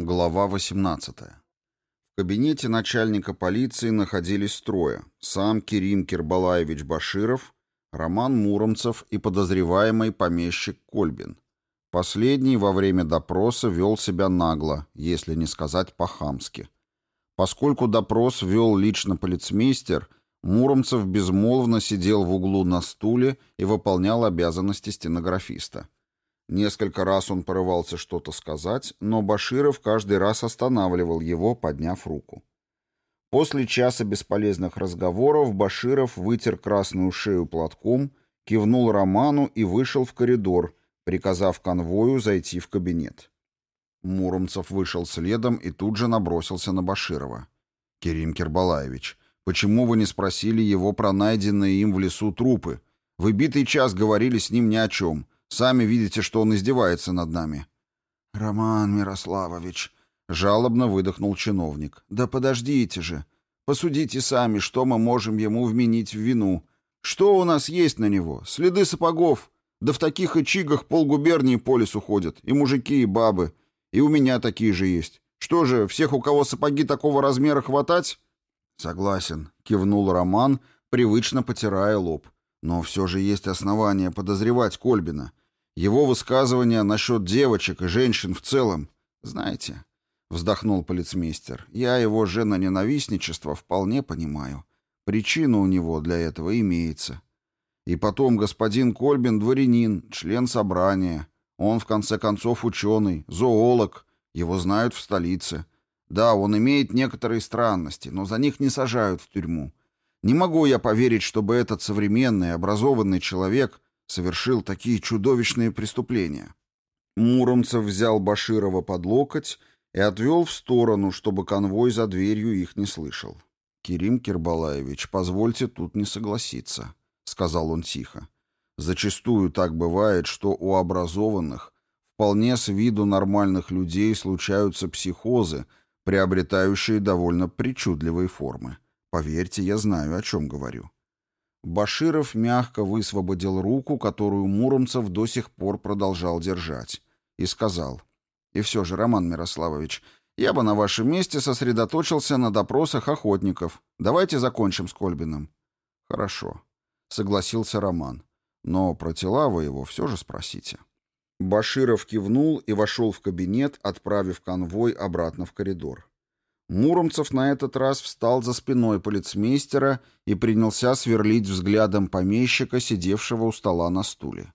Глава 18. В кабинете начальника полиции находились трое. Сам Керим Кербалаевич Баширов, Роман Муромцев и подозреваемый помещик Кольбин. Последний во время допроса вел себя нагло, если не сказать по-хамски. Поскольку допрос вел лично полицмейстер, Муромцев безмолвно сидел в углу на стуле и выполнял обязанности стенографиста. Несколько раз он порывался что-то сказать, но Баширов каждый раз останавливал его, подняв руку. После часа бесполезных разговоров Баширов вытер красную шею платком, кивнул Роману и вышел в коридор, приказав конвою зайти в кабинет. Муромцев вышел следом и тут же набросился на Баширова. «Керим Кербалаевич, почему вы не спросили его про найденные им в лесу трупы? Вы битый час говорили с ним ни о чем. Сами видите, что он издевается над нами». «Роман Мирославович», — жалобно выдохнул чиновник. «Да подождите же. Посудите сами, что мы можем ему вменить в вину. Что у нас есть на него? Следы сапогов. Да в таких ичигах полгубернии по лесу ходят. И мужики, и бабы. И у меня такие же есть. Что же, всех, у кого сапоги такого размера, хватать?» «Согласен», — кивнул Роман, привычно потирая лоб. Но все же есть основания подозревать Кольбина. Его высказывания насчет девочек и женщин в целом. Знаете, вздохнул полицмейстер, я его ненавистничество вполне понимаю. Причина у него для этого имеется. И потом господин Кольбин дворянин, член собрания. Он, в конце концов, ученый, зоолог. Его знают в столице. Да, он имеет некоторые странности, но за них не сажают в тюрьму. Не могу я поверить, чтобы этот современный, образованный человек совершил такие чудовищные преступления. Муромцев взял Баширова под локоть и отвел в сторону, чтобы конвой за дверью их не слышал. «Керим Кирбалаевич, позвольте тут не согласиться», — сказал он тихо. «Зачастую так бывает, что у образованных, вполне с виду нормальных людей случаются психозы, приобретающие довольно причудливые формы. Поверьте, я знаю, о чем говорю. Баширов мягко высвободил руку, которую Муромцев до сих пор продолжал держать, и сказал. «И все же, Роман Мирославович, я бы на вашем месте сосредоточился на допросах охотников. Давайте закончим с Кольбиным». «Хорошо», — согласился Роман. «Но про тела вы его все же спросите». Баширов кивнул и вошел в кабинет, отправив конвой обратно в коридор. Муромцев на этот раз встал за спиной полицмейстера и принялся сверлить взглядом помещика, сидевшего у стола на стуле.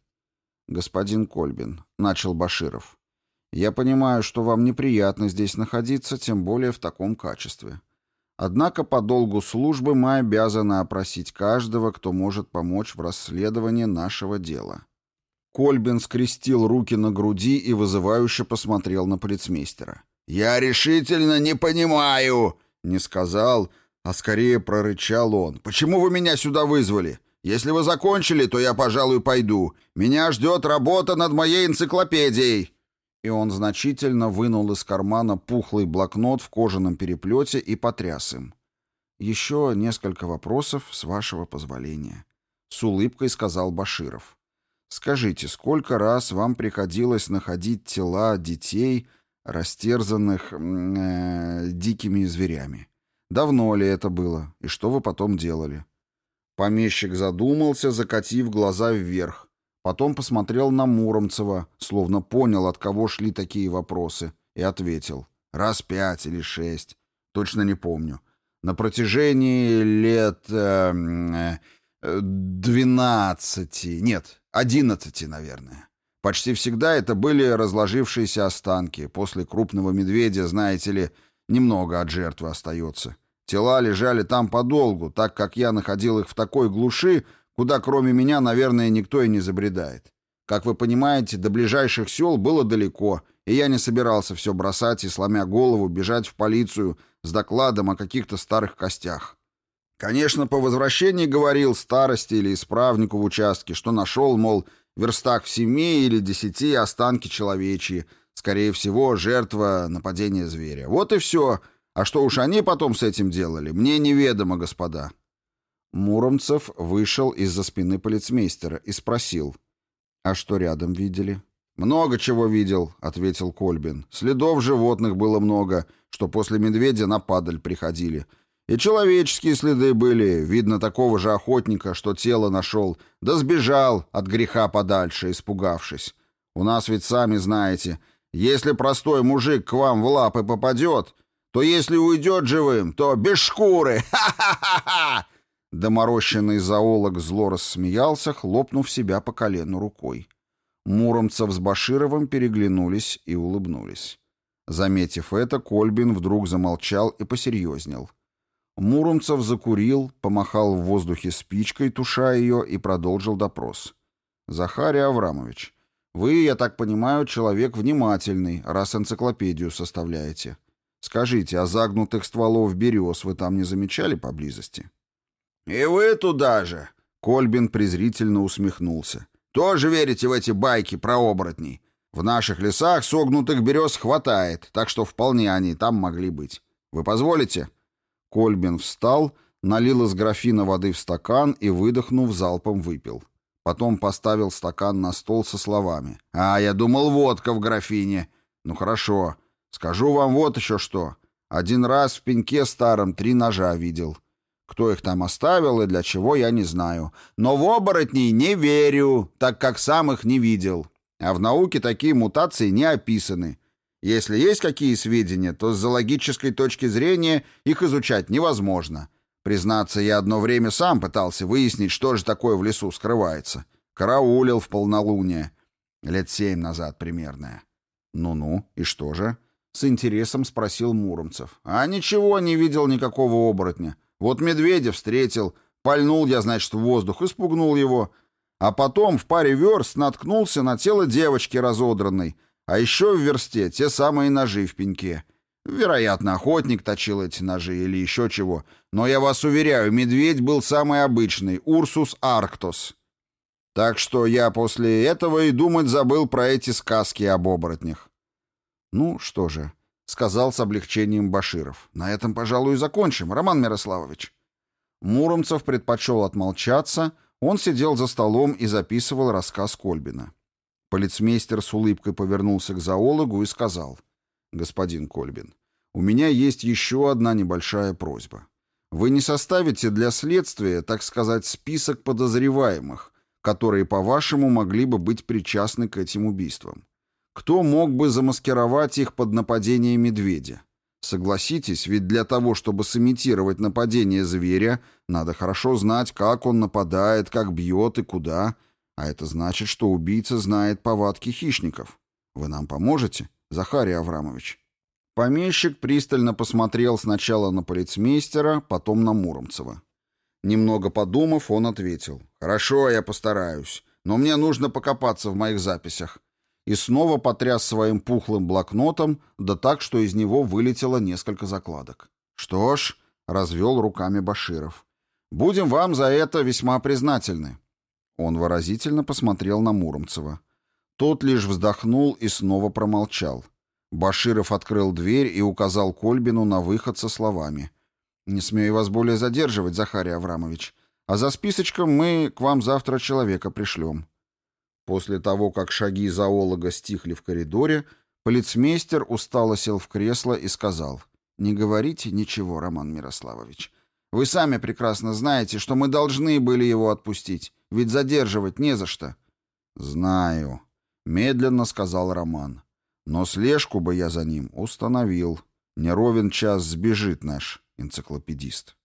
«Господин Кольбин», — начал Баширов, — «я понимаю, что вам неприятно здесь находиться, тем более в таком качестве. Однако по долгу службы мы обязаны опросить каждого, кто может помочь в расследовании нашего дела». Кольбин скрестил руки на груди и вызывающе посмотрел на полицмейстера. «Я решительно не понимаю!» — не сказал, а скорее прорычал он. «Почему вы меня сюда вызвали? Если вы закончили, то я, пожалуй, пойду. Меня ждет работа над моей энциклопедией!» И он значительно вынул из кармана пухлый блокнот в кожаном переплете и потряс им. «Еще несколько вопросов, с вашего позволения», — с улыбкой сказал Баширов. «Скажите, сколько раз вам приходилось находить тела детей, — растерзанных э, дикими зверями. Давно ли это было? И что вы потом делали? Помещик задумался, закатив глаза вверх. Потом посмотрел на Муромцева, словно понял, от кого шли такие вопросы, и ответил. Раз пять или шесть. Точно не помню. На протяжении лет... Э, э, нет, 11, наверное. Почти всегда это были разложившиеся останки. После крупного медведя, знаете ли, немного от жертвы остается. Тела лежали там подолгу, так как я находил их в такой глуши, куда кроме меня, наверное, никто и не забредает. Как вы понимаете, до ближайших сел было далеко, и я не собирался все бросать и, сломя голову, бежать в полицию с докладом о каких-то старых костях. Конечно, по возвращении говорил старости или исправнику в участке, что нашел, мол, верстах в семи или десяти останки человечьи, скорее всего, жертва нападения зверя. Вот и все. А что уж они потом с этим делали, мне неведомо, господа». Муромцев вышел из-за спины полицмейстера и спросил. «А что рядом видели?» «Много чего видел», — ответил Кольбин. «Следов животных было много, что после медведя на падаль приходили. И человеческие следы были, видно, такого же охотника, что тело нашел, да сбежал от греха подальше, испугавшись. У нас ведь сами знаете, если простой мужик к вам в лапы попадет, то если уйдет живым, то без шкуры! Ха-ха-ха-ха!» Доморощенный зоолог зло рассмеялся, хлопнув себя по колену рукой. Муромцев с Башировым переглянулись и улыбнулись. Заметив это, Кольбин вдруг замолчал и посерьезнел — Муромцев закурил, помахал в воздухе спичкой, туша ее, и продолжил допрос. «Захарий Аврамович, вы, я так понимаю, человек внимательный, раз энциклопедию составляете. Скажите, а загнутых стволов берез вы там не замечали поблизости?» «И вы туда же!» — Кольбин презрительно усмехнулся. «Тоже верите в эти байки про оборотней? В наших лесах согнутых берез хватает, так что вполне они там могли быть. Вы позволите?» Кольбин встал, налил из графина воды в стакан и, выдохнув, залпом выпил. Потом поставил стакан на стол со словами. «А, я думал, водка в графине. Ну хорошо. Скажу вам вот еще что. Один раз в пеньке старом три ножа видел. Кто их там оставил и для чего, я не знаю. Но в оборотней не верю, так как сам их не видел. А в науке такие мутации не описаны. Если есть какие сведения, то с зоологической точки зрения их изучать невозможно. Признаться, я одно время сам пытался выяснить, что же такое в лесу скрывается. Караулил в полнолуние. Лет семь назад примерно. Ну-ну, и что же? С интересом спросил Муромцев. А ничего, не видел никакого оборотня. Вот медведя встретил. Пальнул я, значит, в воздух и спугнул его. А потом в паре верст наткнулся на тело девочки разодранной — а еще в версте те самые ножи в пеньке. Вероятно, охотник точил эти ножи или еще чего. Но я вас уверяю, медведь был самый обычный, Урсус Арктос. Так что я после этого и думать забыл про эти сказки об оборотнях. Ну что же, сказал с облегчением Баширов. На этом, пожалуй, и закончим, Роман Мирославович. Муромцев предпочел отмолчаться, он сидел за столом и записывал рассказ Кольбина. Полицмейстер с улыбкой повернулся к зоологу и сказал, «Господин Кольбин, у меня есть еще одна небольшая просьба. Вы не составите для следствия, так сказать, список подозреваемых, которые, по-вашему, могли бы быть причастны к этим убийствам? Кто мог бы замаскировать их под нападение медведя? Согласитесь, ведь для того, чтобы сымитировать нападение зверя, надо хорошо знать, как он нападает, как бьет и куда. А это значит, что убийца знает повадки хищников. Вы нам поможете, Захарий Аврамович?» Помещик пристально посмотрел сначала на полицмейстера, потом на Муромцева. Немного подумав, он ответил. «Хорошо, я постараюсь, но мне нужно покопаться в моих записях». И снова потряс своим пухлым блокнотом, да так, что из него вылетело несколько закладок. «Что ж», — развел руками Баширов, — «будем вам за это весьма признательны». Он выразительно посмотрел на Муромцева. Тот лишь вздохнул и снова промолчал. Баширов открыл дверь и указал Кольбину на выход со словами. «Не смею вас более задерживать, Захарий Аврамович. А за списочком мы к вам завтра человека пришлем». После того, как шаги зоолога стихли в коридоре, полицмейстер устало сел в кресло и сказал. «Не говорите ничего, Роман Мирославович. Вы сами прекрасно знаете, что мы должны были его отпустить ведь задерживать не за что». «Знаю», — медленно сказал Роман. «Но слежку бы я за ним установил. Не ровен час сбежит наш энциклопедист».